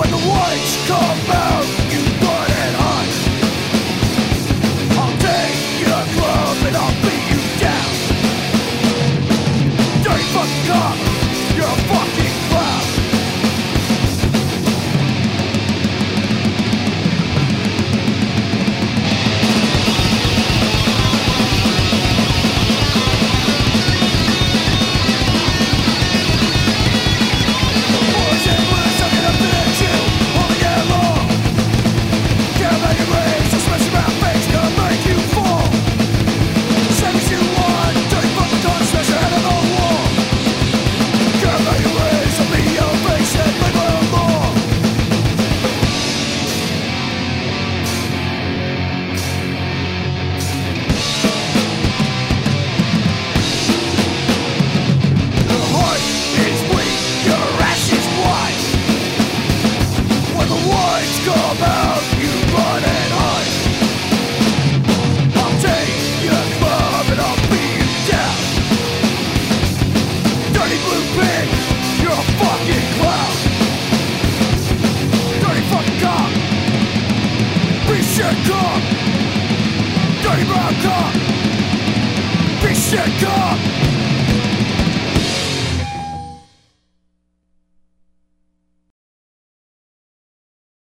when the whites come out. lights come out, you run and hide. I'll take your club and I'll beat you down. Dirty blue pig, you're a fucking clown. Dirty fucking cop, piece shit cop. Dirty brown cop, piece shit cop.